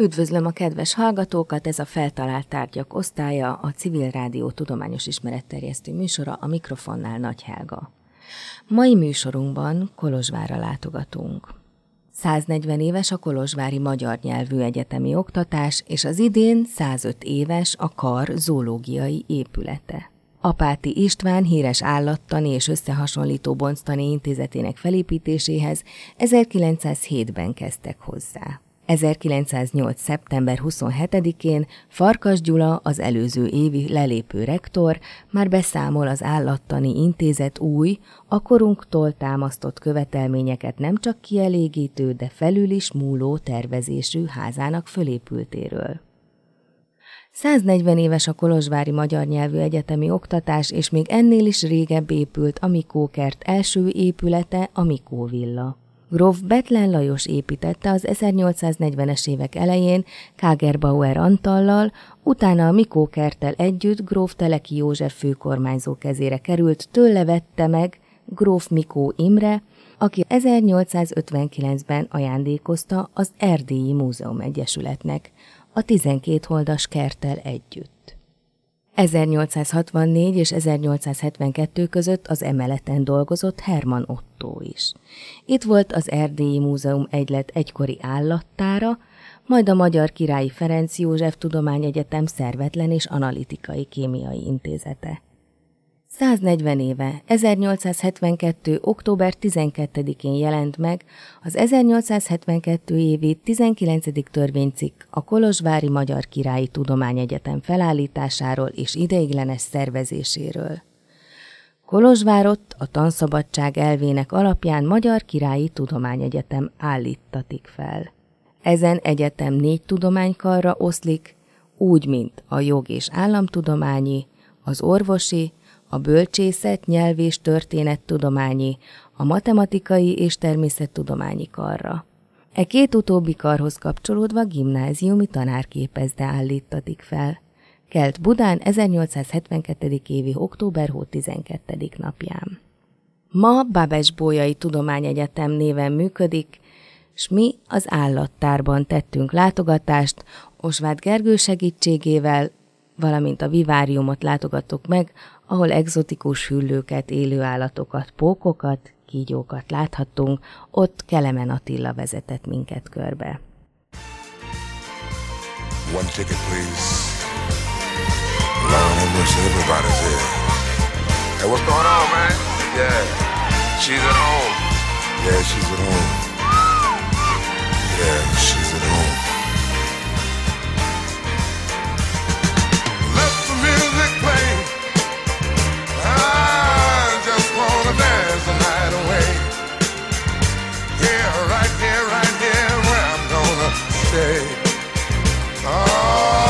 Üdvözlöm a kedves hallgatókat, ez a Feltalált Tárgyak osztálya, a Civil Rádió tudományos ismeretterjesztő műsora, a mikrofonnál Nagy Helga. Mai műsorunkban Kolozsvárra látogatunk. 140 éves a Kolozsvári Magyar Nyelvű Egyetemi Oktatás, és az idén 105 éves a Kar zoológiai épülete. Apáti István híres állattani és összehasonlító bonctani intézetének felépítéséhez 1907-ben kezdtek hozzá. 1908. szeptember 27-én Farkas Gyula, az előző évi lelépő rektor már beszámol az állattani intézet új, a korunktól támasztott követelményeket nem csak kielégítő, de felül is múló tervezésű házának fölépültéről. 140 éves a Kolozsvári Magyar Nyelvű Egyetemi Oktatás, és még ennél is régebb épült a Mikókert első épülete, a Mikó Villa. Gróf Betlen Lajos építette az 1840-es évek elején Kágerbauer Antallal, utána a Mikó Kertel együtt Gróf Teleki József főkormányzó kezére került, tőle vette meg Gróf Mikó Imre, aki 1859-ben ajándékozta az Erdélyi Múzeum Egyesületnek, a 12 holdas kertel együtt. 1864 és 1872 között az emeleten dolgozott Herman Otto is. Itt volt az Erdélyi Múzeum egylet egykori állattára, majd a Magyar Királyi Ferenc József Tudományegyetem szervetlen és analitikai kémiai intézete. 140 éve, 1872. október 12-én jelent meg az 1872 évi 19. törvénycikk a Kolozsvári Magyar Királyi Tudományegyetem felállításáról és ideiglenes szervezéséről. Kolozsvárot a tanszabadság elvének alapján Magyar Királyi Tudományegyetem állítatik fel. Ezen egyetem négy tudománykarra oszlik, úgy, mint a jog és államtudományi, az orvosi, a bölcsészet, nyelv és történettudományi, a matematikai és természettudományi karra. E két utóbbi karhoz kapcsolódva gimnáziumi tanárképezde állítatik fel. Kelt Budán 1872. évi október hó 12. napján. Ma Babes Bójai Tudományegyetem néven működik, s mi az állattárban tettünk látogatást Osváth Gergő segítségével, valamint a viváriumot látogattuk meg, ahol egzotikus hüllőket, élőállatokat, pókokat, kígyókat láthattunk, ott Kelemen Attila vezetett minket körbe. One ticket, please. Lord have mercy, everybody's here. Hey, what's going on, man? Yeah, she's at home. Yeah, she's at home. Yeah, she's at home. here, right here, right here, where I'm gonna stay. Oh.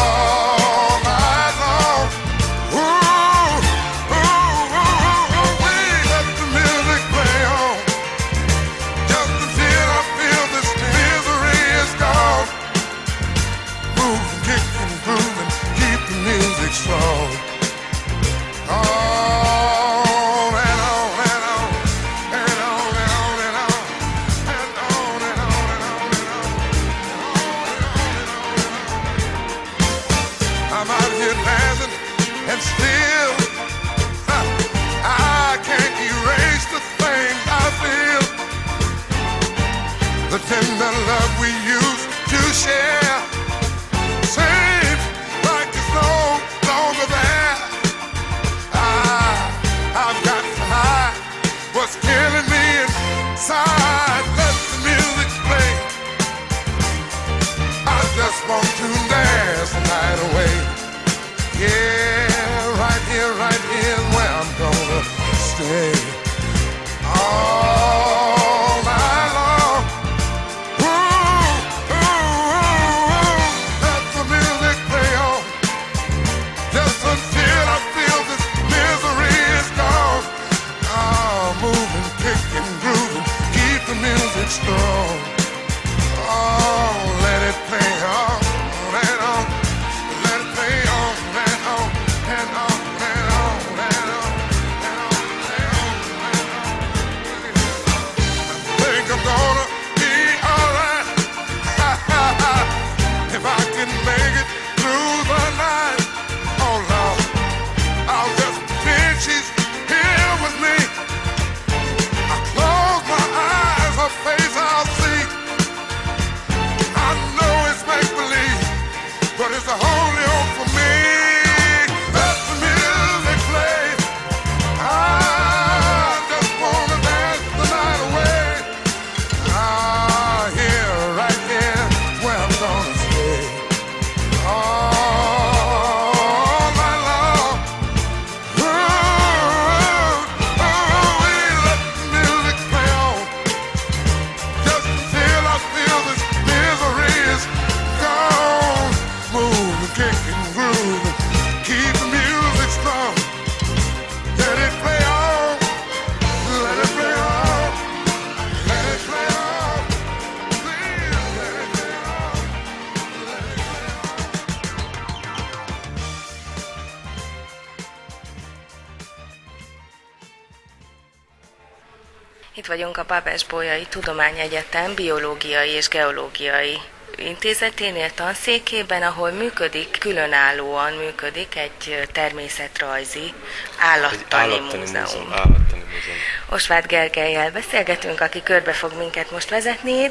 Itt vagyunk a Babes-Bolyai Tudományegyetem biológiai és geológiai intézeténél tanszékében, ahol működik, különállóan működik egy természetrajzi állattani, egy állattani múzeum. múzeum. Állattani múzeum. Osváth Gergelyel beszélgetünk, aki körbe fog minket most vezetni.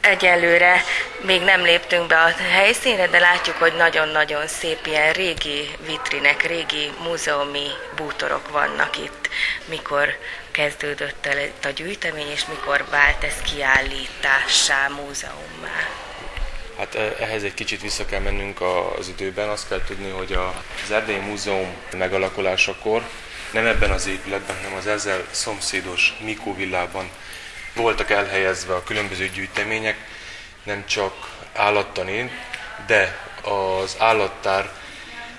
Egyelőre még nem léptünk be a helyszínre, de látjuk, hogy nagyon-nagyon szép ilyen régi vitrinek, régi múzeumi bútorok vannak itt, mikor kezdődött el a gyűjtemény, és mikor vált ez kiállítássá, múzeummá. Hát e, ehhez egy kicsit vissza kell mennünk az időben. Azt kell tudni, hogy az Erdélyi Múzeum megalakulásakor nem ebben az épületben, hanem az ezzel szomszédos Mikó villában voltak elhelyezve a különböző gyűjtemények, nem csak állattani, de az állattár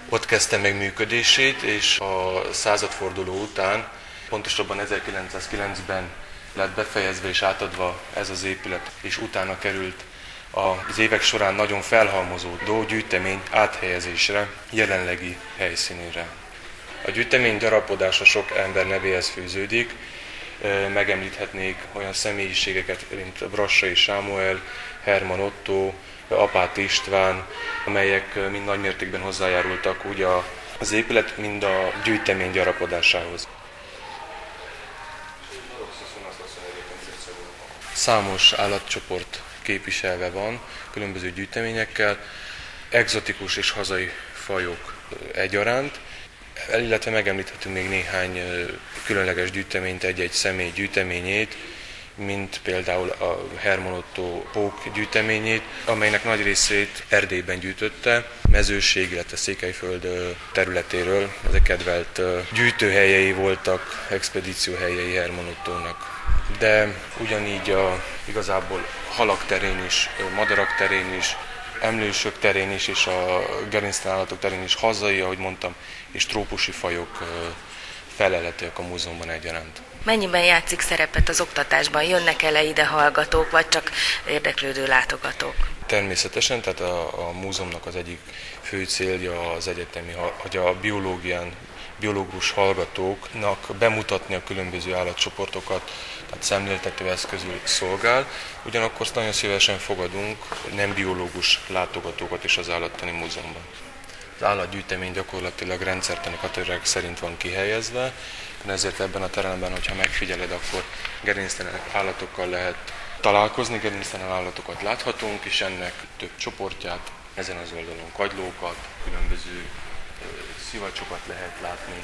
ott kezdte meg működését, és a századforduló után, pontosabban 1909-ben lett befejezve és átadva ez az épület, és utána került az évek során nagyon felhalmozódó gyűjtemény áthelyezésre, jelenlegi helyszínére. A gyűjtemény gyarapodása sok ember nevéhez fűződik, megemlíthetnék olyan személyiségeket, mint Brassai Sámuel, Herman Otto, Apát István, amelyek mind nagymértékben hozzájárultak úgy az épület, mind a gyűjtemény gyarapodásához. Számos állatcsoport képviselve van, különböző gyűjteményekkel, egzotikus és hazai fajok egyaránt, illetve megemlíthetünk még néhány különleges gyűjteményt, egy-egy személy gyűjteményét, mint például a Herman Otto Pók gyűjteményét, amelynek nagy részét Erdélyben gyűjtötte, mezőség, illetve Székelyföld területéről. Ezek kedvelt gyűjtőhelyei voltak, expedícióhelyei Herman Ottónak. De ugyanígy a, igazából halak terén is, madarak terén is, emlősök terén is, és a gerinctelen terén is hazai, ahogy mondtam, és trópusi fajok felelhetőek a múzeumban egyaránt. Mennyiben játszik szerepet az oktatásban? Jönnek ele ide hallgatók, vagy csak érdeklődő látogatók? Természetesen, tehát a, a múzeumnak az egyik fő célja az egyetemi, hogy a biológián, biológus hallgatóknak bemutatni a különböző állatcsoportokat, tehát szemléltető eszközül szolgál. Ugyanakkor nagyon szívesen fogadunk nem biológus látogatókat is az állattani múzeumban. Az állatgyűjtemény gyakorlatilag rendszertani kategóriák szerint van kihelyezve, ezért ebben a teremben, hogyha megfigyeled, akkor gerinctelen állatokkal lehet találkozni, gerinctelen állatokat láthatunk, és ennek több csoportját, ezen az oldalon kagylókat, különböző szivacsokat lehet látni.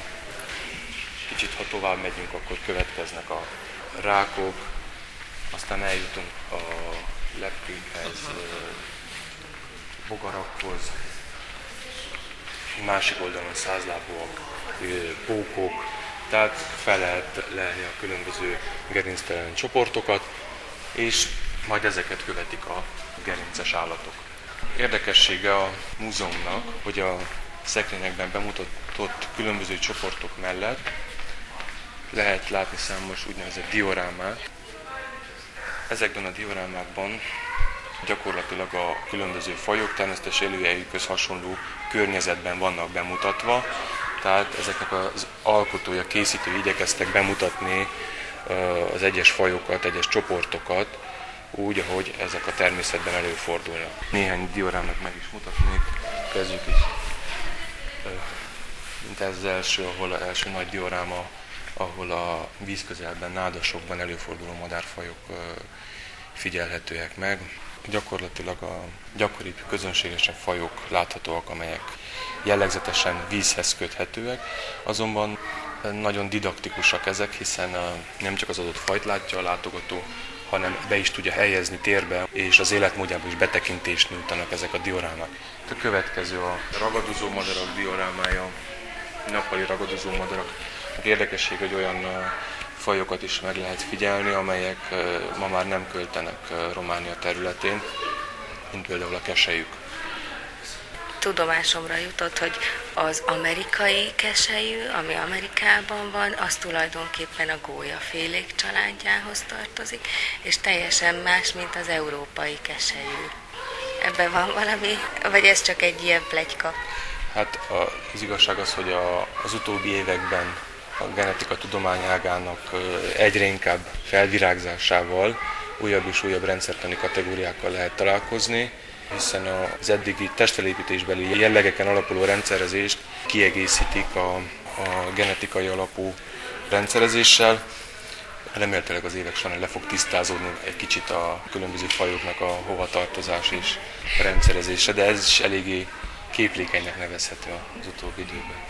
Kicsit, ha tovább megyünk, akkor következnek a rákok, aztán eljutunk a lepkékhez, bogarakhoz, másik oldalon százlábúak, pókok, tehát fel lehet lehelni a különböző gerinctelen csoportokat, és majd ezeket követik a gerinces állatok. Érdekessége a múzeumnak, hogy a szekrényekben bemutatott különböző csoportok mellett lehet látni számos úgynevezett diorámát. Ezekben a diorámákban gyakorlatilag a különböző fajok természetes élőhelyükhöz hasonló környezetben vannak bemutatva, tehát ezeknek az alkotója, készítői igyekeztek bemutatni az egyes fajokat, egyes csoportokat, úgy, ahogy ezek a természetben előfordulnak. Néhány diorámát meg is mutatnék, kezdjük is. Mint ez az első, ahol az első nagy dioráma, ahol a vízközelben, nádasokban előforduló madárfajok figyelhetőek meg. Gyakorlatilag a gyakoribb közönségesen fajok láthatóak, amelyek jellegzetesen vízhez köthetőek, azonban nagyon didaktikusak ezek, hiszen nem csak az adott fajt látja a látogató, hanem be is tudja helyezni térbe, és az életmódjában is betekintést nyújtanak ezek a diorámák. A következő a ragadozó madarak diorámája, nappali ragadozó madarak. Érdekesség, hogy olyan fajokat is meg lehet figyelni, amelyek ma már nem költenek Románia területén, mint például a keselyük tudomásomra jutott, hogy az amerikai keselyű, ami Amerikában van, az tulajdonképpen a gólyafélék családjához tartozik, és teljesen más, mint az európai keselyű. Ebben van valami, vagy ez csak egy ilyen plegyka? Hát az igazság az, hogy a, az utóbbi években a genetika tudományágának egyre inkább felvirágzásával újabb és újabb rendszertani kategóriákkal lehet találkozni, hiszen az eddigi testfelépítésbeli jellegeken alapuló rendszerezést kiegészítik a, a genetikai alapú rendszerezéssel. Remélhetőleg az évek során le fog tisztázódni egy kicsit a különböző fajoknak a hovatartozás és rendszerezése, de ez is eléggé képlékenynek nevezhető az utóbbi időben.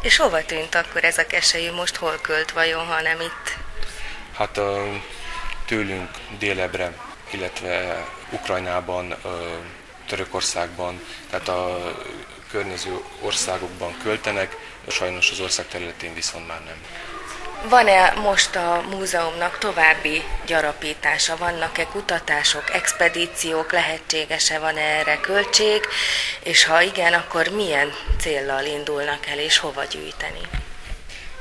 És hova tűnt akkor ez a keselyű, most hol költ vajon, ha nem itt? Hát tőlünk délebre, illetve Ukrajnában, Törökországban, tehát a környező országokban költenek, sajnos az ország területén viszont már nem. Van-e most a múzeumnak további gyarapítása? Vannak-e kutatások, expedíciók, lehetséges-e van -e erre költség, és ha igen, akkor milyen céllal indulnak el, és hova gyűjteni?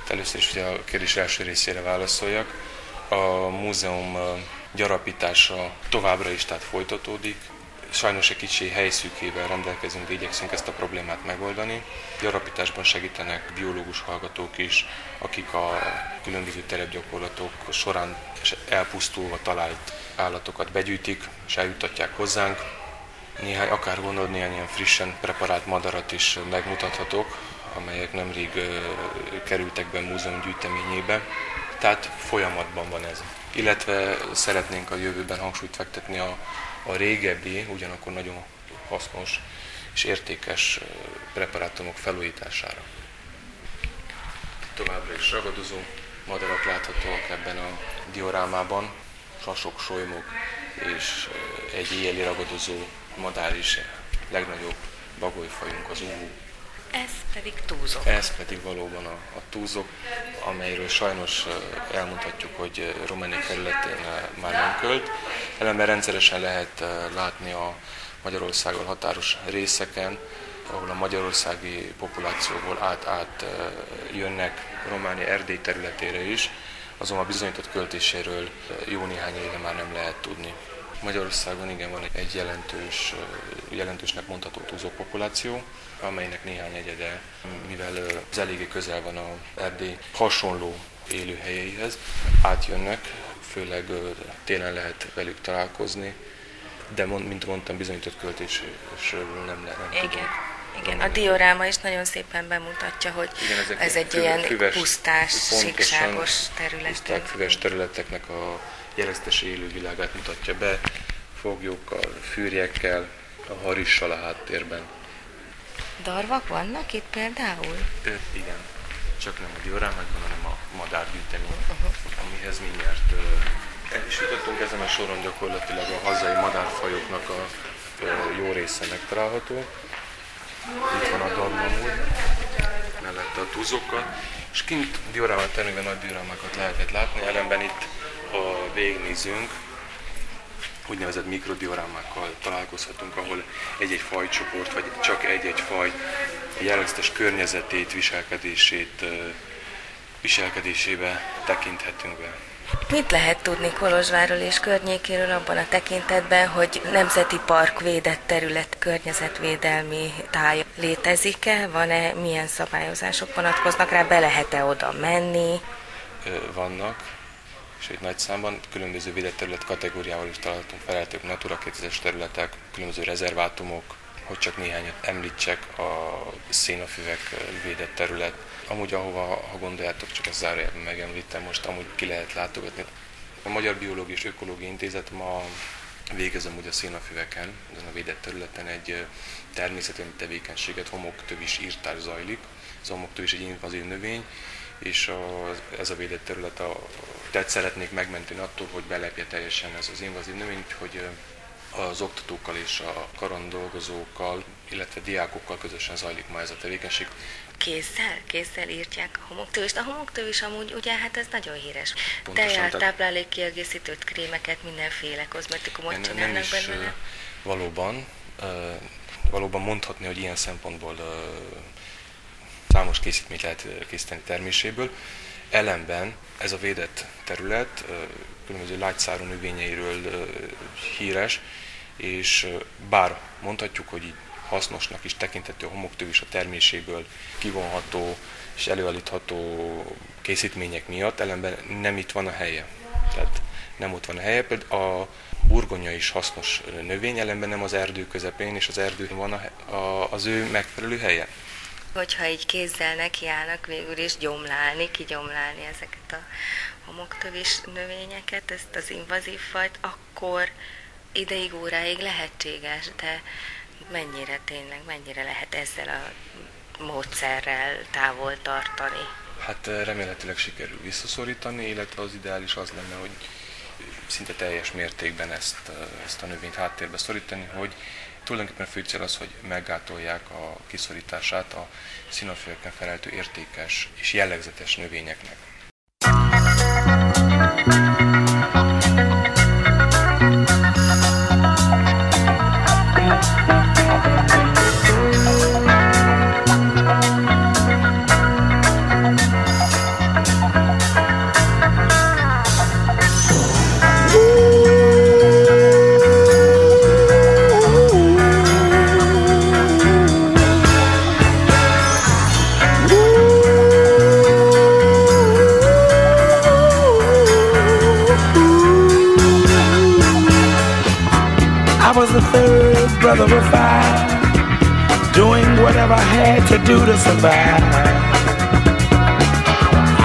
Először is ugye a kérdés első részére válaszoljak. A múzeum gyarapítása továbbra is tehát folytatódik. Sajnos egy kicsi helyszűkével rendelkezünk, de igyekszünk ezt a problémát megoldani. Gyarapításban segítenek biológus hallgatók is, akik a különböző terepgyakorlatok során elpusztulva talált állatokat begyűjtik és eljutatják hozzánk. Néhány, akár gondolod, néhány ilyen frissen preparált madarat is megmutathatok, amelyek nemrég kerültek be múzeum gyűjteményébe. Tehát folyamatban van ez. Illetve szeretnénk a jövőben hangsúlyt fektetni a, a régebbi, ugyanakkor nagyon hasznos és értékes preparátumok felújítására. Továbbra is ragadozó madarak láthatóak ebben a diorámában, sasok, solymok és egy éjjeli ragadozó madár is. Legnagyobb bagolyfajunk az uhu ez pedig túzok. Ez pedig valóban a, a túzok, amelyről sajnos elmondhatjuk, hogy Románia területén már nem költ. Ellenben rendszeresen lehet látni a Magyarországon határos részeken, ahol a magyarországi populációból át-át jönnek Románia Erdély területére is, azonban a bizonyított költéséről jó néhány éve már nem lehet tudni. Magyarországon igen van egy jelentős, jelentősnek mondható túlzó populáció, amelynek néhány egyede, mivel az eléggé közel van a Erdély hasonló élőhelyeihez, átjönnek, főleg télen lehet velük találkozni, de mint mondtam, bizonyított költésről nem, nem Igen. Igen, a dioráma is nagyon szépen bemutatja, hogy Igen, ez egy ilyen füves, pusztás, síkságos terület. Puszták, füves területeknek a jelesztesi élővilágát mutatja be, foglyokkal, fűrjekkel, a harissal a háttérben. Darvak vannak itt például? Ö, igen, csak nem a diorámákban, hanem a madárgyűjtemény, uh-huh. amihez mindjárt el is jutottunk ezen a soron gyakorlatilag a hazai madárfajoknak a jó része megtalálható. Itt van a darmamúr, mellette a túzokkal, és kint diorámát termében nagy diorámákat lehetett látni, ellenben itt, ha végignézünk, úgynevezett mikrodiorámákkal találkozhatunk, ahol egy-egy fajcsoport, vagy csak egy-egy faj jellegzetes környezetét, viselkedését, viselkedésébe tekinthetünk be. Mit lehet tudni Kolozsvárról és környékéről abban a tekintetben, hogy nemzeti park védett terület környezetvédelmi táj létezik-e? Van-e, milyen szabályozások vonatkoznak rá, be lehet-e oda menni? Vannak, sőt nagy számban különböző védett kategóriával is találhatunk feleltők Natura 2000 területek, különböző rezervátumok, hogy csak néhányat említsek, a szénafüvek védett terület. Amúgy ahova, ha gondoljátok, csak ezt zárójelben megemlítem, most amúgy ki lehet látogatni. A Magyar Biológiai és Ökológiai Intézet ma végez amúgy a szénafüveken, ezen a védett területen egy természeti tevékenységet, homoktövis írtás zajlik. Az homoktövis egy invazív növény, és a, ez a védett terület a, tehát szeretnék megmenteni attól, hogy belepje teljesen ez az invazív növény, hogy az oktatókkal és a karon dolgozókkal, illetve diákokkal közösen zajlik ma ez a tevékenység. Kézzel? Kézzel írtják a homoktövist. A homoktövés amúgy, ugye, hát ez nagyon híres. Tejjel, táplálék kiegészítőt, krémeket, mindenféle kozmetikumot nem, csinálnak nem is, belőle. Valóban, valóban mondhatni, hogy ilyen szempontból számos készítményt lehet készíteni terméséből. Ellenben ez a védett terület különböző lágyszárú növényeiről híres, és bár mondhatjuk, hogy így hasznosnak is tekinthető a homoktőv is a terméséből kivonható és előállítható készítmények miatt, ellenben nem itt van a helye. Tehát nem ott van a helye. Például a burgonya is hasznos növény, ellenben nem az erdő közepén, és az erdő van a, a, az ő megfelelő helye. Hogyha így kézzel nekiállnak végül is gyomlálni, kigyomlálni ezeket a homoktövis növényeket, ezt az invazív fajt, akkor ideig, óráig lehetséges, de mennyire tényleg, mennyire lehet ezzel a módszerrel távol tartani? Hát eh, remélhetőleg sikerül visszaszorítani, illetve az ideális az lenne, hogy szinte teljes mértékben ezt, eh, ezt a növényt háttérbe szorítani, hogy tulajdonképpen fő cél az, hogy meggátolják a kiszorítását a színaféleken feleltő értékes és jellegzetes növényeknek.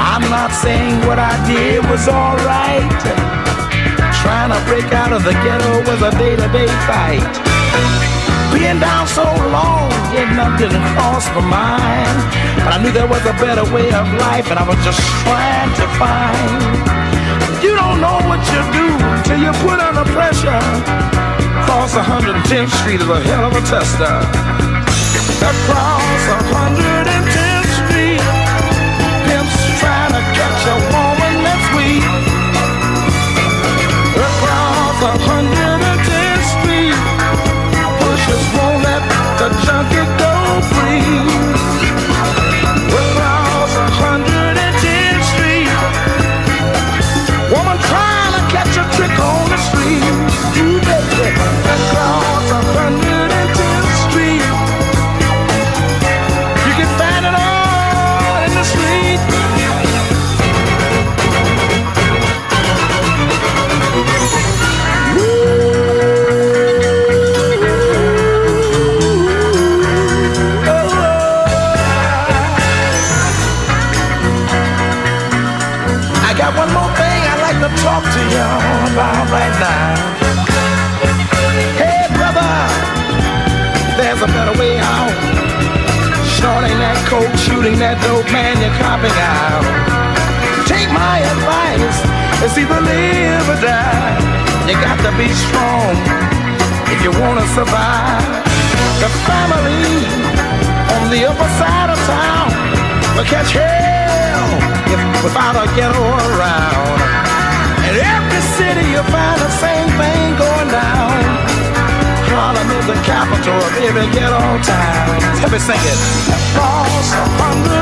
I'm not saying what I did was alright. Trying to break out of the ghetto was a day-to-day fight. Being down so long, getting up didn't cross my mind. But I knew there was a better way of life, and I was just trying to find. You don't know what you do till you put under pressure. Cross 110th Street is a hell of a tester. Across 110th Street, pimps to catch a woman that's weak. Across 110th Street, pushers won't let the junkie go free. baby, get on time. Let me sing it. Across a hundred.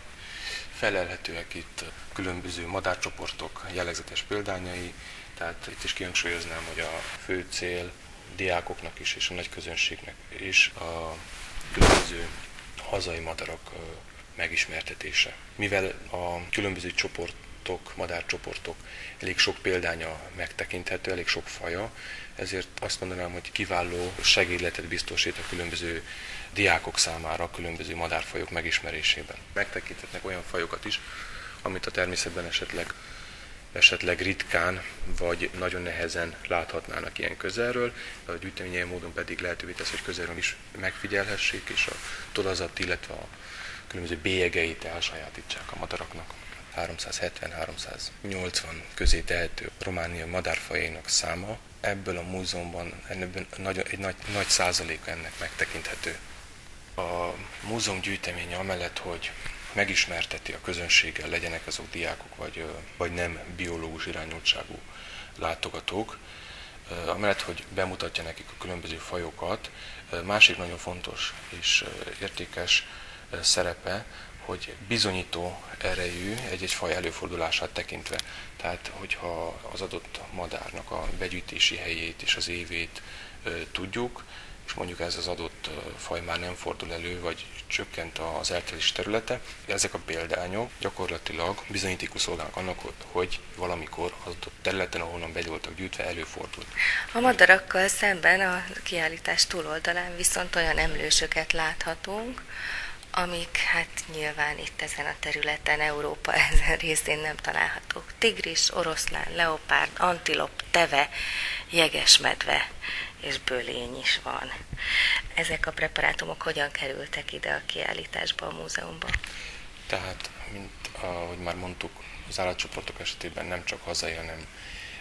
Felelhetőek itt különböző madárcsoportok jellegzetes példányai, tehát itt is kihangsúlyoznám, hogy a fő cél diákoknak is és a nagy közönségnek is a különböző hazai madarak megismertetése. Mivel a különböző csoportok, madárcsoportok elég sok példánya megtekinthető, elég sok faja, ezért azt mondanám, hogy kiváló segédletet biztosít a különböző diákok számára a különböző madárfajok megismerésében. Megtekinthetnek olyan fajokat is, amit a természetben esetleg esetleg ritkán vagy nagyon nehezen láthatnának ilyen közelről, a gyűjtemény módon pedig lehetővé tesz, hogy közelről is megfigyelhessék, és a tolazat, illetve a különböző bélyegeit elsajátítsák a madaraknak. 370-380 közé tehető Románia madárfajainak száma. Ebből a múzeumban ebben nagy, egy nagy, nagy százaléka ennek megtekinthető. A múzeum gyűjteménye amellett, hogy megismerteti a közönséggel, legyenek azok diákok vagy, vagy nem biológus irányultságú látogatók, amellett, hogy bemutatja nekik a különböző fajokat, másik nagyon fontos és értékes szerepe, hogy bizonyító erejű egy-egy faj előfordulását tekintve. Tehát, hogyha az adott madárnak a begyűjtési helyét és az évét tudjuk, és mondjuk ez az adott faj már nem fordul elő, vagy csökkent az elterés területe. Ezek a példányok gyakorlatilag bizonyítékú szolgálnak annak, hogy valamikor az adott területen, ahonnan be voltak gyűjtve, előfordult. A madarakkal szemben a kiállítás túloldalán viszont olyan emlősöket láthatunk, amik hát nyilván itt ezen a területen, Európa ezen részén nem találhatók. Tigris, oroszlán, leopárd, antilop, teve, jegesmedve és bölény is van. Ezek a preparátumok hogyan kerültek ide a kiállításba, a múzeumba? Tehát, mint ahogy már mondtuk, az állatcsoportok esetében nem csak hazai, hanem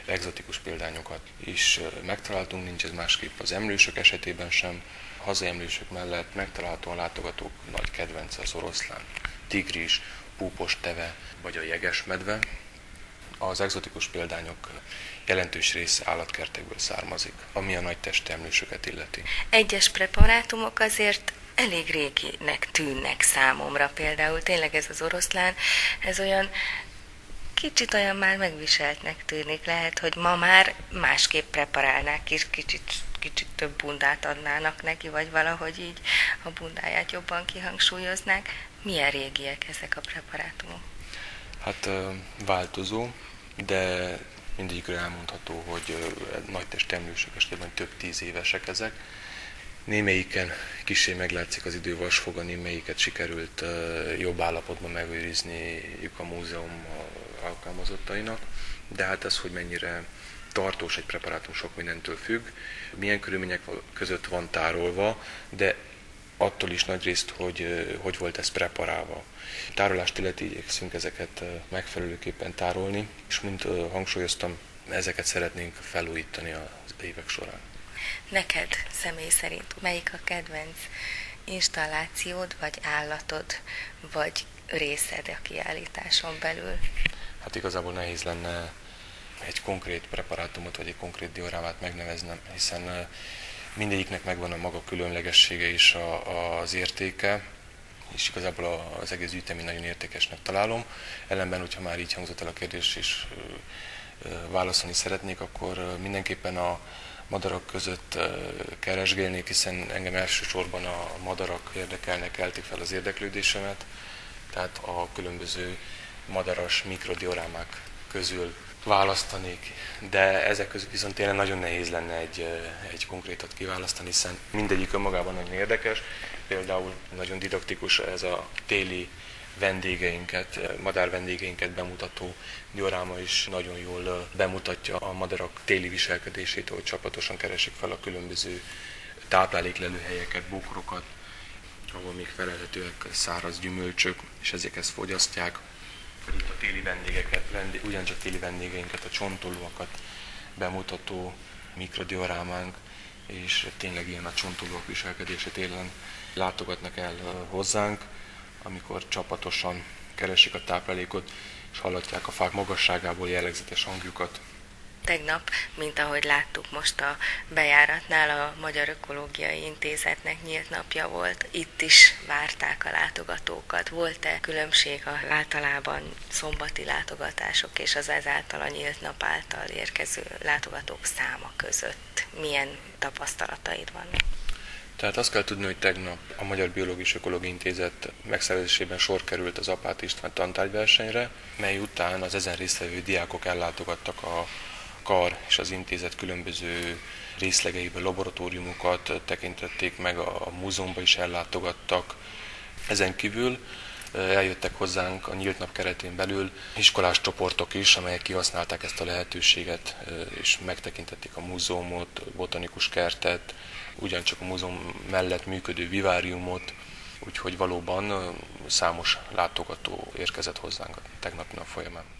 egzotikus példányokat is megtaláltunk, nincs ez másképp az emlősök esetében sem. Hazai emlősök mellett megtalálható a látogatók nagy kedvence az oroszlán, tigris, púpos teve vagy a jegesmedve. Az egzotikus példányok jelentős része állatkertekből származik, ami a nagy testemlősöket illeti. Egyes preparátumok azért elég réginek tűnnek számomra. Például tényleg ez az oroszlán, ez olyan kicsit olyan már megviseltnek tűnik. Lehet, hogy ma már másképp preparálnák, és kicsit, kicsit több bundát adnának neki, vagy valahogy így a bundáját jobban kihangsúlyoznák. Milyen régiek ezek a preparátumok? Hát változó, de mindegyikről elmondható, hogy nagy testemlősök esetében több tíz évesek ezek. Némelyiken kisé meglátszik az idő vasfoga, némelyiket sikerült jobb állapotban megőrizniük a múzeum alkalmazottainak, de hát ez, hogy mennyire tartós egy preparátum sok mindentől függ, milyen körülmények között van tárolva, de attól is nagy részt, hogy hogy volt ez preparálva. Tárolást illeti igyekszünk ezeket megfelelőképpen tárolni, és mint hangsúlyoztam, ezeket szeretnénk felújítani az évek során. Neked személy szerint melyik a kedvenc installációd, vagy állatod, vagy részed a kiállításon belül? Hát igazából nehéz lenne egy konkrét preparátumot, vagy egy konkrét diorámát megneveznem, hiszen mindegyiknek megvan a maga különlegessége és a, az értéke, és igazából az egész gyűjtemény nagyon értékesnek találom. Ellenben, hogyha már így hangzott el a kérdés, és válaszolni szeretnék, akkor mindenképpen a madarak között keresgélnék, hiszen engem elsősorban a madarak érdekelnek, eltik fel az érdeklődésemet, tehát a különböző madaras mikrodiorámák közül választanék, de ezek között viszont tényleg nagyon nehéz lenne egy, egy konkrétat kiválasztani, hiszen mindegyik önmagában nagyon érdekes. Például nagyon didaktikus ez a téli vendégeinket, madár vendégeinket bemutató dioráma is nagyon jól bemutatja a madarak téli viselkedését, hogy csapatosan keresik fel a különböző tápláléklelőhelyeket, bokrokat, ahol még felelhetőek száraz gyümölcsök, és ezeket fogyasztják itt a téli vendégeket, vendég, ugyancsak téli vendégeinket, a csontolóakat bemutató mikrodiorámánk, és tényleg ilyen a csontolóak viselkedése télen látogatnak el hozzánk, amikor csapatosan keresik a táplálékot, és hallatják a fák magasságából jellegzetes hangjukat. Tegnap, mint ahogy láttuk most a bejáratnál, a Magyar Ökológiai Intézetnek nyílt napja volt. Itt is várták a látogatókat. Volt-e különbség a általában szombati látogatások és az ezáltal a nyílt nap által érkező látogatók száma között? Milyen tapasztalataid vannak? Tehát azt kell tudni, hogy tegnap a Magyar Biológus Ökológiai Intézet megszervezésében sor került az Apát István tantárgyversenyre, mely után az ezen résztvevő diákok ellátogattak a kar és az intézet különböző részlegeibe laboratóriumokat tekintették meg, a múzeumban is ellátogattak. Ezen kívül eljöttek hozzánk a nyílt nap keretén belül iskolás csoportok is, amelyek kihasználták ezt a lehetőséget, és megtekintették a múzeumot, botanikus kertet, ugyancsak a múzeum mellett működő viváriumot, úgyhogy valóban számos látogató érkezett hozzánk a tegnapi nap folyamán.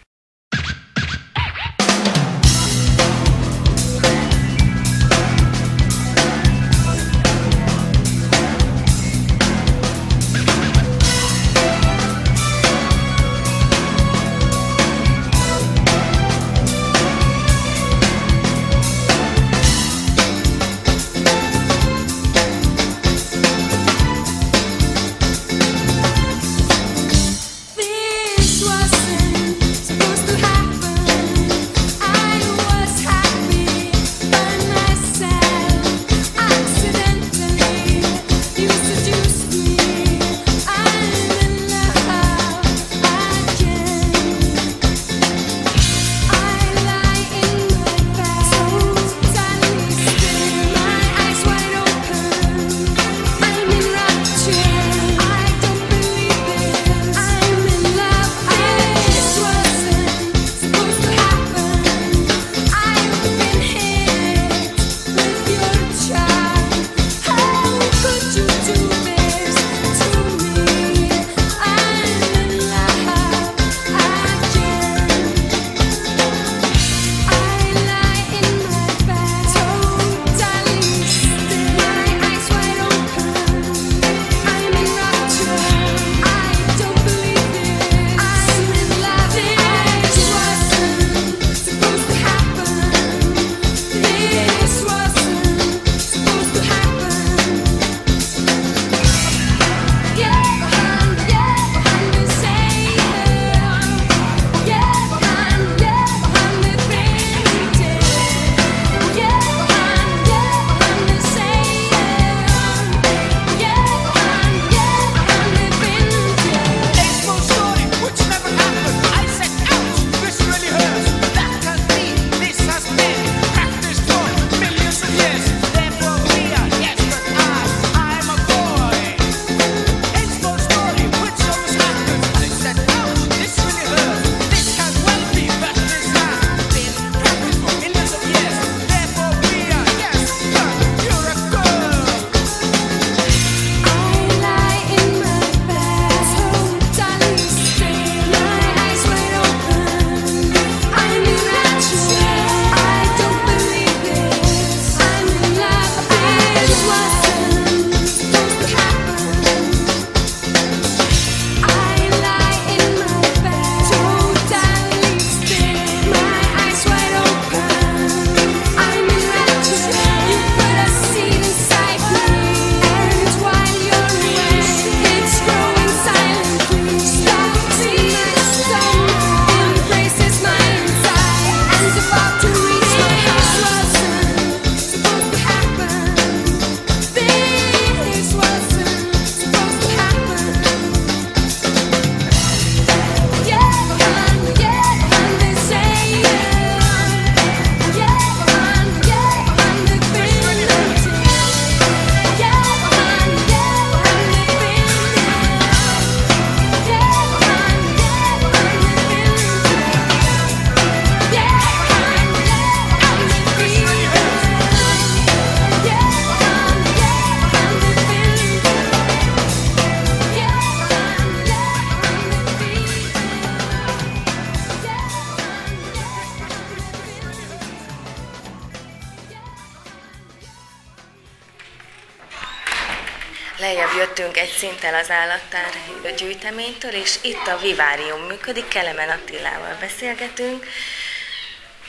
Szinttel az állattár gyűjteménytől, és itt a Vivárium működik, Kelemen Attilával beszélgetünk.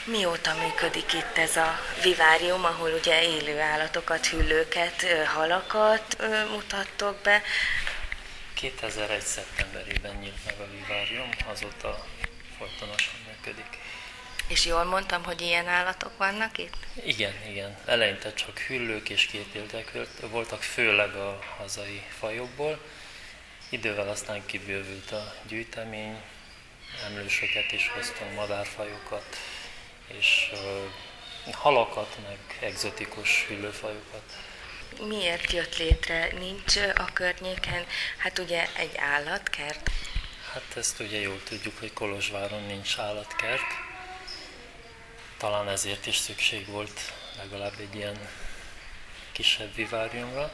Mióta működik itt ez a vivárium, ahol ugye élő állatokat, hüllőket, halakat mutattok be? 2001. szeptemberében nyílt meg a vivárium, azóta folytonosan működik. És jól mondtam, hogy ilyen állatok vannak itt? Igen, igen. Eleinte csak hüllők és kétéltek voltak, főleg a hazai fajokból. Idővel aztán kibővült a gyűjtemény, emlősöket is hoztunk, madárfajokat, és uh, halakat, meg egzotikus hüllőfajokat. Miért jött létre? Nincs a környéken, hát ugye egy állatkert? Hát ezt ugye jól tudjuk, hogy Kolozsváron nincs állatkert. Talán ezért is szükség volt legalább egy ilyen kisebb viváriumra.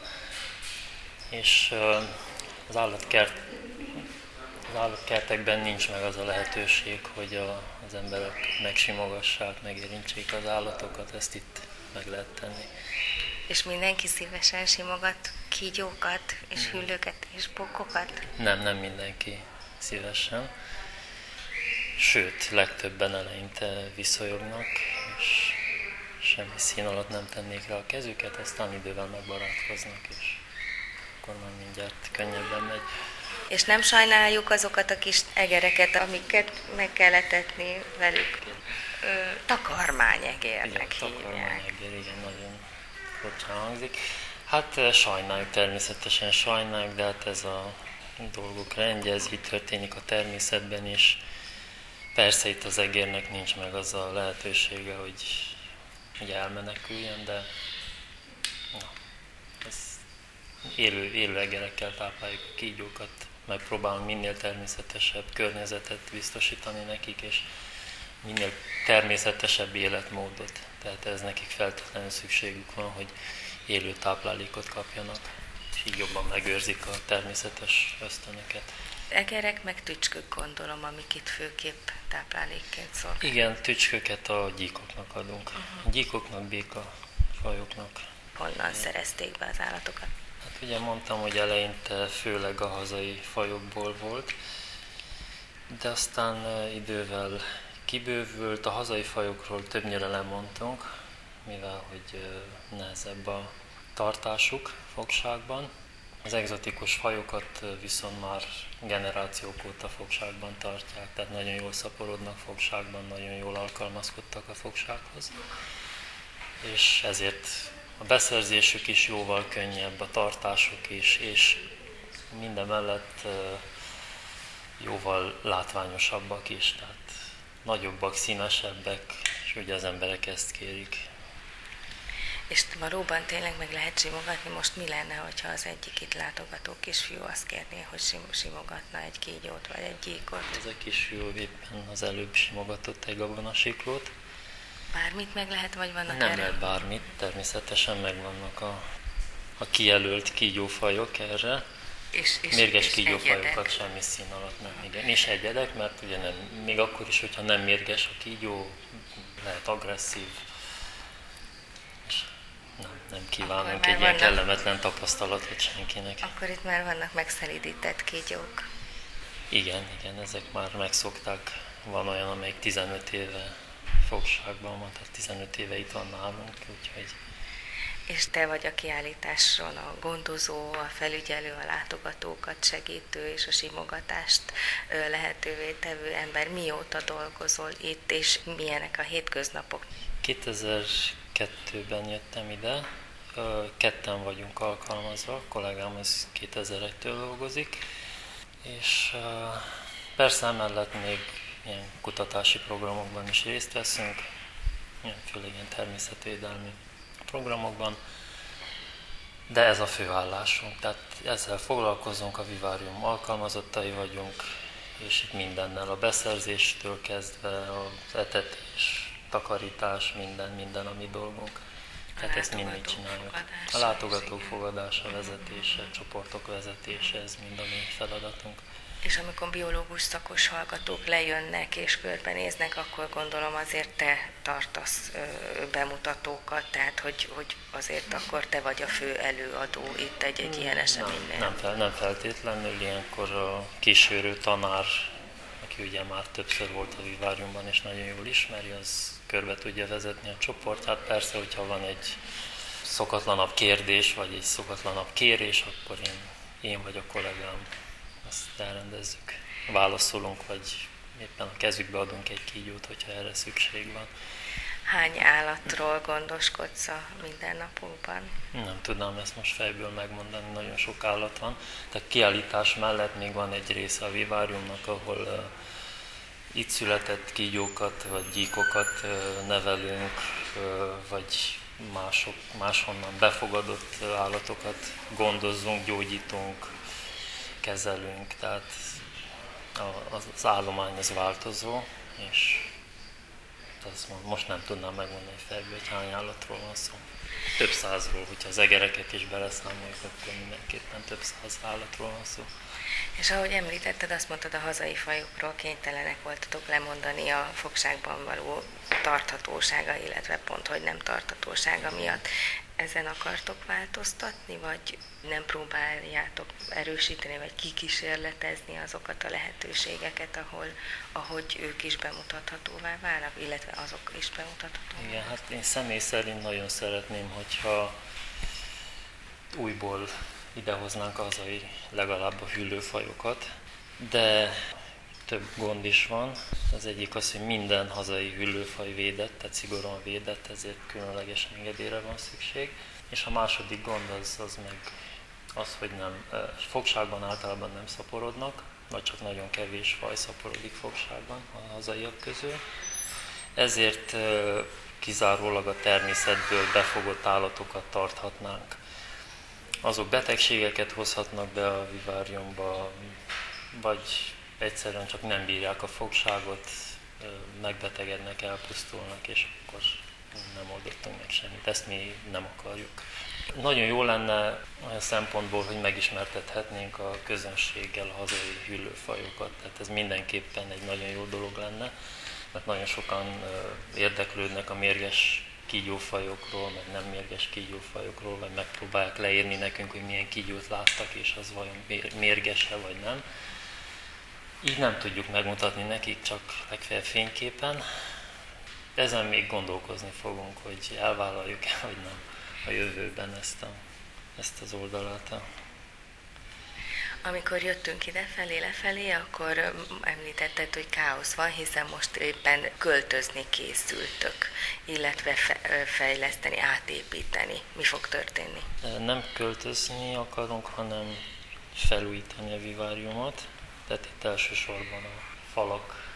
És az állatkert az állatkertekben nincs meg az a lehetőség, hogy a, az emberek megsimogassák, megérintsék az állatokat, ezt itt meg lehet tenni. És mindenki szívesen simogat kígyókat, és hüllőket, és bokokat? Nem, nem mindenki szívesen. Sőt, legtöbben eleinte viszonyognak, és semmi szín alatt nem tennék rá a kezüket, aztán idővel megbarátkoznak, és akkor már mindjárt könnyebben megy. És nem sajnáljuk azokat a kis egereket, amiket meg kellett etni velük. Ö, takarmányegérnek igen, takarmányegér, igen, nagyon furcsa hangzik. Hát sajnáljuk, természetesen sajnáljuk, de hát ez a dolgok rendje, ez így történik a természetben is. Persze itt az egérnek nincs meg az a lehetősége, hogy, hogy elmeneküljen, de na, ez élő, élő egerekkel tápláljuk a kígyókat, megpróbálunk minél természetesebb környezetet biztosítani nekik, és minél természetesebb életmódot. Tehát ez nekik feltétlenül szükségük van, hogy élő táplálékot kapjanak, és így jobban megőrzik a természetes ösztönöket. Egerek meg tücskök gondolom, amik itt főképp táplálékként szolgálnak. Igen, tücsköket a gyíkoknak adunk. Uh-huh. Gyíkoknak, béka fajoknak. Honnan szerezték be az állatokat? Hát ugye mondtam, hogy eleinte főleg a hazai fajokból volt, de aztán idővel kibővült, a hazai fajokról többnyire lemondtunk, mivel hogy nehezebb a tartásuk fogságban. Az egzotikus fajokat viszont már generációk óta fogságban tartják, tehát nagyon jól szaporodnak fogságban, nagyon jól alkalmazkodtak a fogsághoz. És ezért a beszerzésük is jóval könnyebb, a tartásuk is, és minden mellett jóval látványosabbak is, tehát nagyobbak, színesebbek, és ugye az emberek ezt kérik. És valóban tényleg meg lehet simogatni, most mi lenne, hogyha az egyik itt látogató kisfiú azt kérné, hogy sim- simogatna egy kígyót vagy egy gyíkot? Ez a kisfiú éppen az előbb simogatott egy gabonasiklót. Bármit meg lehet, vagy vannak Nem erre? lehet bármit, természetesen megvannak a, a kijelölt kígyófajok erre. És, és, Mérges és kígyófajokat egyedek. semmi szín alatt nem. Igen. És egyedek, mert ugye nem, még akkor is, hogyha nem mérges a kígyó, lehet agresszív, nem, nem kívánunk egy ilyen kellemetlen tapasztalatot senkinek. Akkor itt már vannak megszelídített kígyók. Igen, igen, ezek már megszokták. Van olyan, amelyik 15 éve fogságban van, tehát 15 éve itt van nálunk, úgyhogy És te vagy a kiállításon a gondozó, a felügyelő, a látogatókat segítő és a simogatást lehetővé tevő ember. Mióta dolgozol itt, és milyenek a hétköznapok? 2002-ben jöttem ide, ketten vagyunk alkalmazva, a kollégám az 2001-től dolgozik, és persze emellett még ilyen kutatási programokban is részt veszünk, ilyen, főleg ilyen természetvédelmi programokban, de ez a fő állásunk, tehát ezzel foglalkozunk, a Vivárium alkalmazottai vagyunk, és itt mindennel, a beszerzéstől kezdve az etetés, takarítás, minden, minden, ami dolgunk. Tehát ezt mind mi csináljuk. A látogatók fogadása, vezetése, csoportok vezetése, ez mind a mi feladatunk. És amikor biológus szakos hallgatók lejönnek és körbenéznek, akkor gondolom azért te tartasz bemutatókat, tehát hogy, hogy azért akkor te vagy a fő előadó itt egy-egy ilyen eseménynél. Nem, nem, fel, nem feltétlenül, ilyenkor a kísérő tanár, aki ugye már többször volt a viváriumban és nagyon jól ismeri, az körbe tudja vezetni a csoportját. Persze, hogyha van egy szokatlanabb kérdés, vagy egy szokatlanabb kérés, akkor én, én vagy a kollégám azt elrendezzük. Válaszolunk, vagy éppen a kezükbe adunk egy kígyót, hogyha erre szükség van. Hány állatról gondoskodsz a mindennapokban? Nem tudnám ezt most fejből megmondani, nagyon sok állat van. Tehát kiállítás mellett még van egy része a viváriumnak, ahol uh, itt született kígyókat vagy gyíkokat uh, nevelünk, uh, vagy mások, máshonnan befogadott állatokat gondozzunk, gyógyítunk, kezelünk, tehát az állomány az változó, és azt most nem tudnám megmondani fejből, hogy hány állatról van szó. Több százról, hogyha az egereket is beleszámoljuk, akkor mindenképpen több száz állatról van szó. És ahogy említetted, azt mondtad, a hazai fajokról kénytelenek voltatok lemondani a fogságban való tarthatósága, illetve pont, hogy nem tarthatósága miatt. Ezen akartok változtatni, vagy nem próbáljátok erősíteni, vagy kikísérletezni azokat a lehetőségeket, ahol, ahogy ők is bemutathatóvá válnak, illetve azok is bemutathatóvá Igen, hát én személy szerint nagyon szeretném, hogyha újból idehoznánk az, hogy legalább a hüllőfajokat, de több gond is van. Az egyik az, hogy minden hazai hüllőfaj védett, tehát szigorúan védett, ezért különleges engedélyre van szükség. És a második gond az, az meg az, hogy nem, fogságban általában nem szaporodnak, vagy csak nagyon kevés faj szaporodik fogságban a hazaiak közül. Ezért kizárólag a természetből befogott állatokat tarthatnánk. Azok betegségeket hozhatnak be a viváriumba, vagy egyszerűen csak nem bírják a fogságot, megbetegednek, elpusztulnak, és akkor nem oldottunk meg semmit. Ezt mi nem akarjuk. Nagyon jó lenne olyan szempontból, hogy megismertethetnénk a közönséggel a hazai hüllőfajokat. Tehát ez mindenképpen egy nagyon jó dolog lenne, mert nagyon sokan érdeklődnek a mérges kígyófajokról, meg nem mérges kígyófajokról, vagy megpróbálják leírni nekünk, hogy milyen kígyót láttak, és az vajon mérgese vagy nem. Így nem tudjuk megmutatni nekik, csak legfeljebb fényképen. Ezen még gondolkozni fogunk, hogy elvállaljuk-e, vagy nem a jövőben ezt, a, ezt az oldalát. Amikor jöttünk ide felé, lefelé, akkor említetted, hogy káosz van, hiszen most éppen költözni készültök, illetve fejleszteni, átépíteni. Mi fog történni? Nem költözni akarunk, hanem felújítani a viváriumot. Tehát itt elsősorban a falak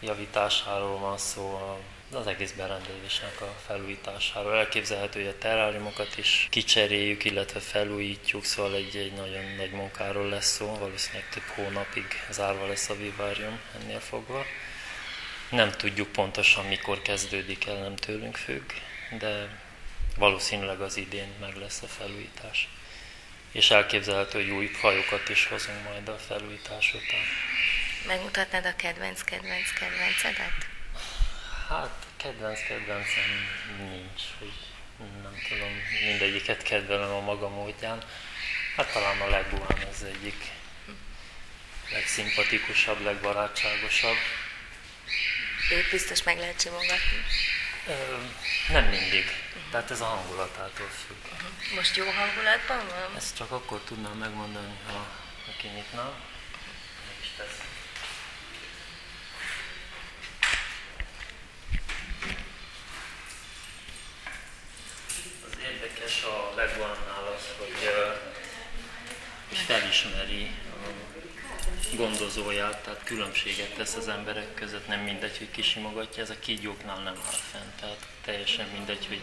javításáról van szó, az egész berendezésnek a felújításáról. Elképzelhető, hogy a terráriumokat is kicseréljük, illetve felújítjuk, szóval egy, egy nagyon nagy munkáról lesz szó, valószínűleg több hónapig zárva lesz a vivárium ennél fogva. Nem tudjuk pontosan, mikor kezdődik el, nem tőlünk függ, de valószínűleg az idén meg lesz a felújítás. És elképzelhető, hogy új fajokat is hozunk majd a felújítás után. Megmutatnád a kedvenc, kedvenc, kedvencedet? Hát kedvenc kedvencem nincs, hogy nem tudom, mindegyiket kedvelem a maga módján. Hát talán a legbuhán az egyik legszimpatikusabb, legbarátságosabb. Őt biztos meg lehet simogatni? nem mindig. Tehát ez a hangulatától függ. Most jó hangulatban van? Ezt csak akkor tudnám megmondani, ha, ha kinyitnám. Meg is teszem. érdekes a Leguannál az, hogy felismeri a gondozóját, tehát különbséget tesz az emberek között, nem mindegy, hogy kisimogatja, ez a kígyóknál nem áll fent, tehát teljesen mindegy, hogy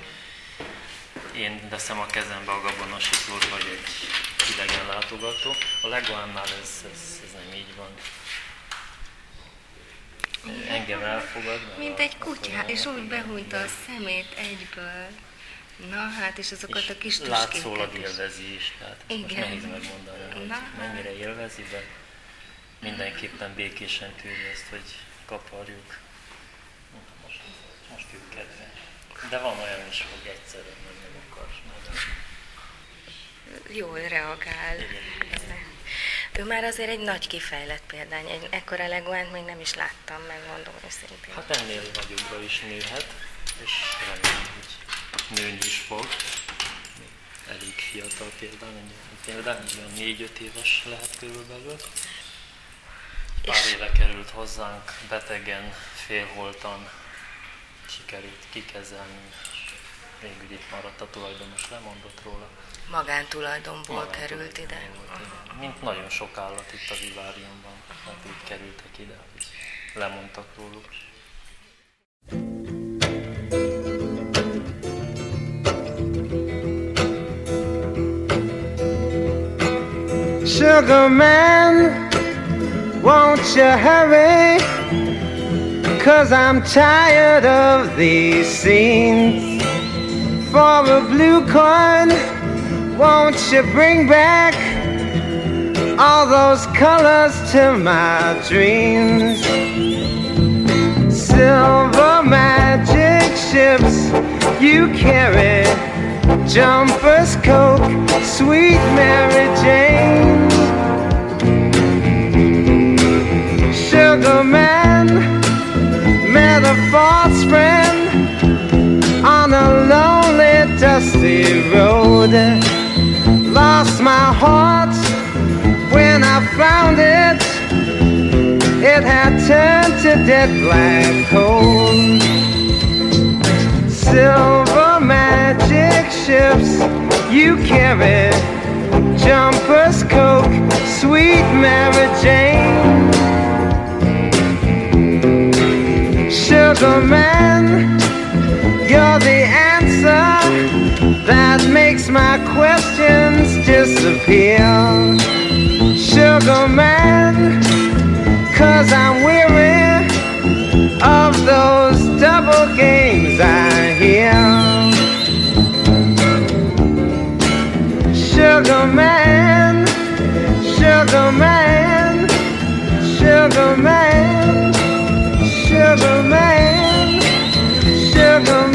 én veszem a kezembe a gabonosítót, vagy egy idegen látogató. A Leguannál ez, ez, ez nem így van. Engem elfogad. Mint egy kutya, és úgy behújta a szemét egyből. Na hát, és azokat és a kis látszólag élvezi is, tehát Igen. nehéz megmondani, hogy Na, mennyire élvezi, de mindenképpen békésen tűri ezt, hogy kaparjuk. Most, most jut kedve. De van olyan is, hogy egyszerűen. Jól reagál. Igen. Ő már azért egy nagy kifejlett példány, egy ekkora leguánt még nem is láttam, megmondom őszintén. Hát ennél nagyobbra is nőhet, és remélem, hogy nőni is fog. Elég fiatal például, például olyan 4-5 éves lehet körülbelül. Pár éve került hozzánk betegen, félholtan, sikerült kikezelni, végül itt maradt a tulajdonos, lemondott róla. Magántulajdonból Magán került ide? Volt. Mint nagyon sok állat itt a viváriumban, hát így kerültek ide, hogy lemondtak róluk. Sugar man, won't you hurry? Cause I'm tired of these scenes. For a blue coin, won't you bring back all those colors to my dreams? Silver magic ships you carry, jumpers, coke, sweet Mary Jane. Sugar man met a false friend on a lonely, dusty road. Lost my heart when I found it. It had turned to dead black coal. Silver magic ships you carry, jumpers, coke, sweet Mary Jane. sugar man. You're the makes my questions disappear. Sugar man, cause I'm weary of those double games I hear. Sugar man, sugar man, sugar man sugar man, sugar man,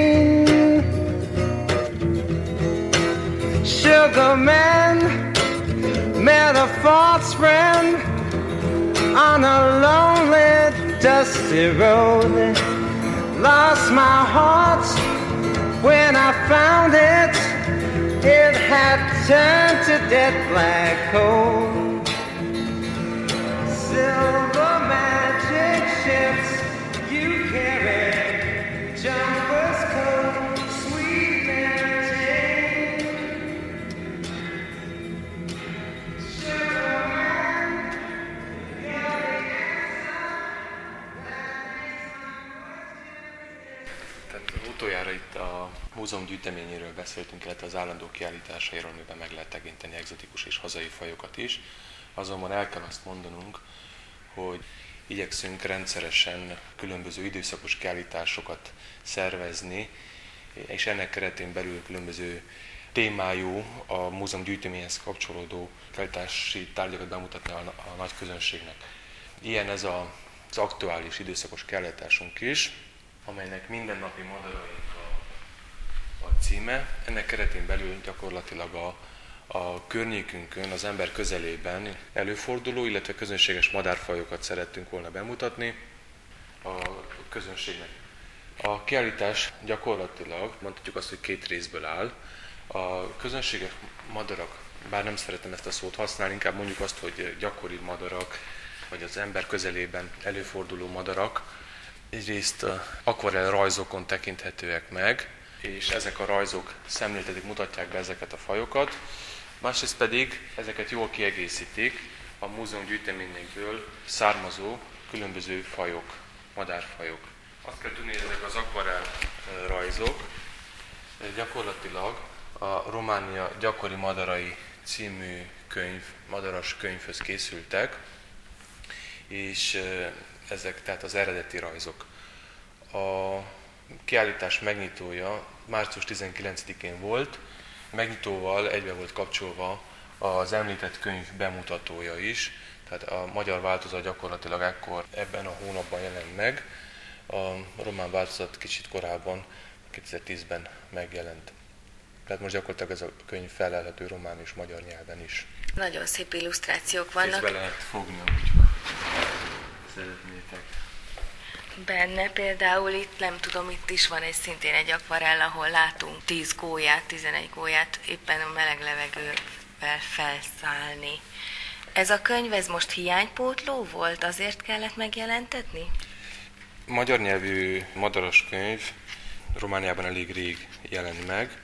Sugar man met a false friend on a lonely, dusty road. Lost my heart when I found it. It had turned to dead black coal. Múzeum gyűjteményéről beszéltünk, illetve az állandó kiállításairól, amiben meg lehet tekinteni egzotikus és hazai fajokat is. Azonban el kell azt mondanunk, hogy igyekszünk rendszeresen különböző időszakos kiállításokat szervezni, és ennek keretén belül különböző témájú, a múzeum gyűjteményhez kapcsolódó kiállítási tárgyakat bemutatni a, nagy közönségnek. Ilyen ez a, az aktuális időszakos kiállításunk is, amelynek mindennapi madaraink a, címe. Ennek keretén belül gyakorlatilag a, a környékünkön, az ember közelében előforduló, illetve közönséges madárfajokat szerettünk volna bemutatni a közönségnek. A kiállítás gyakorlatilag, mondhatjuk azt, hogy két részből áll. A közönséges madarak, bár nem szeretem ezt a szót használni, inkább mondjuk azt, hogy gyakori madarak, vagy az ember közelében előforduló madarak, egyrészt akvarel rajzokon tekinthetőek meg, és ezek a rajzok szemléltetik, mutatják be ezeket a fajokat, másrészt pedig ezeket jól kiegészítik a múzeum gyűjteményekből származó különböző fajok, madárfajok. Azt kell tudni, ezek az akvarel rajzok gyakorlatilag a Románia gyakori madarai című könyv, madaras könyvhöz készültek, és ezek tehát az eredeti rajzok. A kiállítás megnyitója március 19-én volt, megnyitóval egybe volt kapcsolva az említett könyv bemutatója is, tehát a magyar változat gyakorlatilag ekkor ebben a hónapban jelent meg, a román változat kicsit korábban, 2010-ben megjelent. Tehát most gyakorlatilag ez a könyv felelhető román és magyar nyelven is. Nagyon szép illusztrációk vannak. Ezt be lehet fogni, hogyha szeretnétek. Benne például itt, nem tudom, itt is van egy szintén egy akvarell, ahol látunk 10 gólyát, 11 gólyát éppen a meleg levegővel felszállni. Ez a könyv, ez most hiánypótló volt? Azért kellett megjelentetni? Magyar nyelvű madaras könyv Romániában elég rég jelent meg,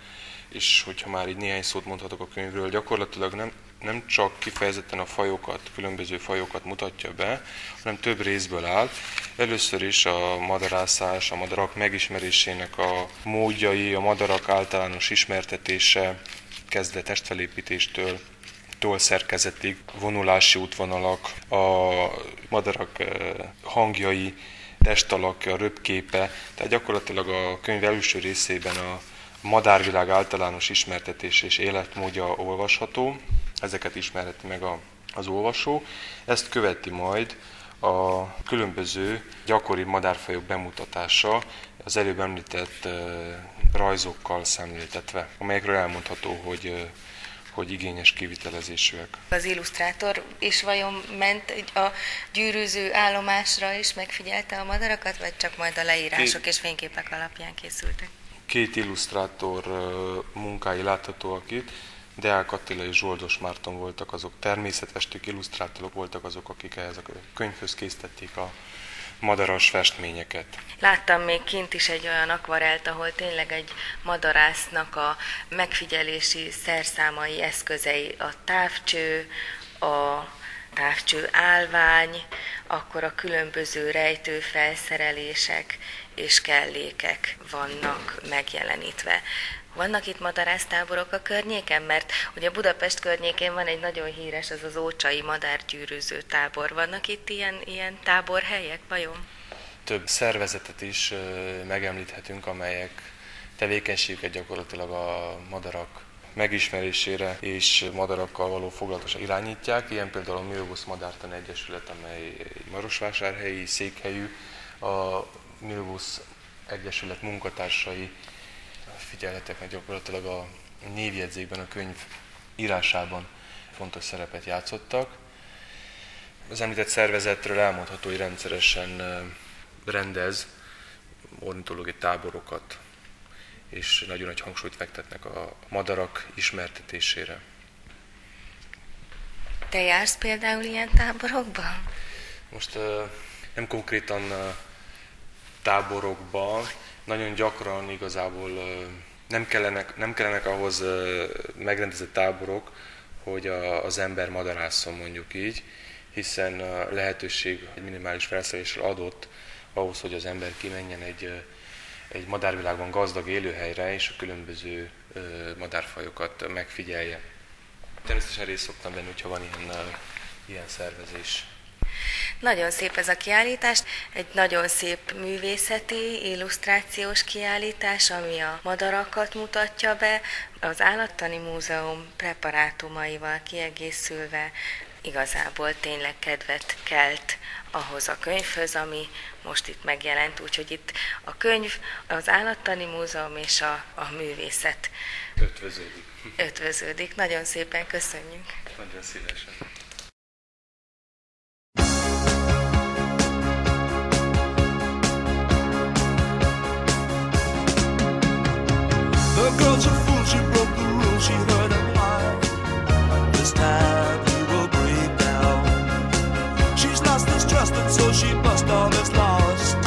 és hogyha már így néhány szót mondhatok a könyvről, gyakorlatilag nem, nem csak kifejezetten a fajokat, különböző fajokat mutatja be, hanem több részből áll. Először is a madarászás, a madarak megismerésének a módjai, a madarak általános ismertetése, kezdve testfelépítéstől, tól szerkezetig, vonulási útvonalak, a madarak hangjai, testalakja, röpképe, tehát gyakorlatilag a könyv előső részében a madárvilág általános ismertetés és életmódja olvasható, ezeket ismerheti meg a, az olvasó. Ezt követi majd a különböző gyakori madárfajok bemutatása, az előbb említett rajzokkal szemléltetve, amelyekről elmondható, hogy hogy igényes kivitelezésűek. Az illusztrátor is vajon ment a gyűrűző állomásra is, megfigyelte a madarakat, vagy csak majd a leírások Két... és fényképek alapján készültek? Két illusztrátor munkái láthatóak itt. Deák Attila és Zsoldos Márton voltak azok, természetesték illusztrátorok voltak azok, akik ehhez a könyvhöz készítették a madaras festményeket. Láttam még kint is egy olyan akvarelt, ahol tényleg egy madarásznak a megfigyelési szerszámai eszközei, a távcső, a távcső állvány, akkor a különböző rejtő felszerelések és kellékek vannak megjelenítve. Vannak itt madarásztáborok a környéken? Mert ugye Budapest környékén van egy nagyon híres, ez az Ócsai madárgyűrűző tábor. Vannak itt ilyen, ilyen táborhelyek, vajon? Több szervezetet is megemlíthetünk, amelyek tevékenységüket gyakorlatilag a madarak megismerésére és madarakkal való foglalatosra irányítják. Ilyen például a Milbusz Madártan Egyesület, amely Marosvásárhelyi székhelyű, a Milbusz Egyesület munkatársai figyelhetek meg gyakorlatilag a névjegyzékben, a könyv írásában fontos szerepet játszottak. Az említett szervezetről elmondható, hogy rendszeresen rendez ornitológiai táborokat, és nagyon nagy hangsúlyt fektetnek a madarak ismertetésére. Te jársz például ilyen táborokban? Most nem konkrétan táborokban, nagyon gyakran igazából nem kellenek, nem kellenek ahhoz megrendezett táborok, hogy a, az ember madarászon mondjuk így, hiszen a lehetőség egy minimális felszereléssel adott ahhoz, hogy az ember kimenjen egy, egy madárvilágban gazdag élőhelyre, és a különböző madárfajokat megfigyelje. Természetesen részt szoktam venni, hogyha van ilyen, ilyen szervezés. Nagyon szép ez a kiállítás, egy nagyon szép művészeti, illusztrációs kiállítás, ami a madarakat mutatja be, az Állattani Múzeum preparátumaival kiegészülve igazából tényleg kedvet kelt ahhoz a könyvhöz, ami most itt megjelent, úgyhogy itt a könyv, az Állattani Múzeum és a, a művészet ötvöződik. Ötvöződik. Nagyon szépen köszönjük. Nagyon szívesen. The girl's a fool, she broke the rules, she heard a lie. This time he will break down. She's lost his trust, and so she busts all his lost.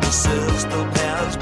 This is the past.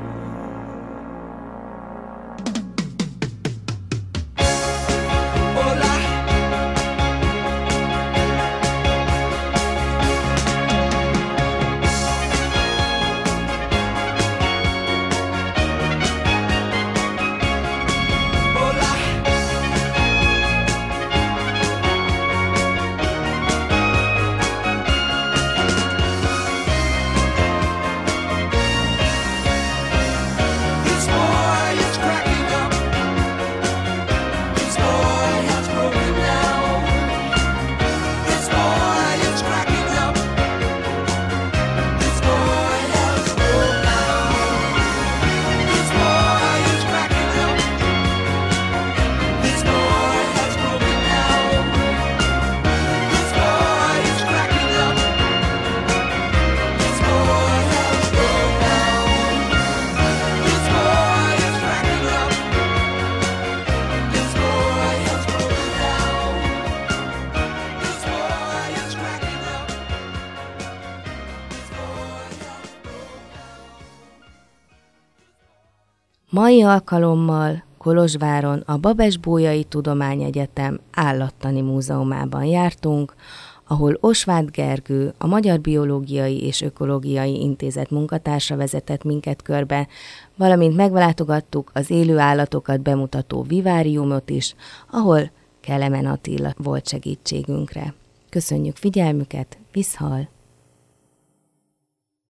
Mai alkalommal Kolozsváron a Babes-Bójai Tudományegyetem Állattani Múzeumában jártunk, ahol Osváth Gergő, a Magyar Biológiai és Ökológiai Intézet munkatársa vezetett minket körbe, valamint meglátogattuk az élő állatokat bemutató viváriumot is, ahol Kelemen Attila volt segítségünkre. Köszönjük figyelmüket, viszhal!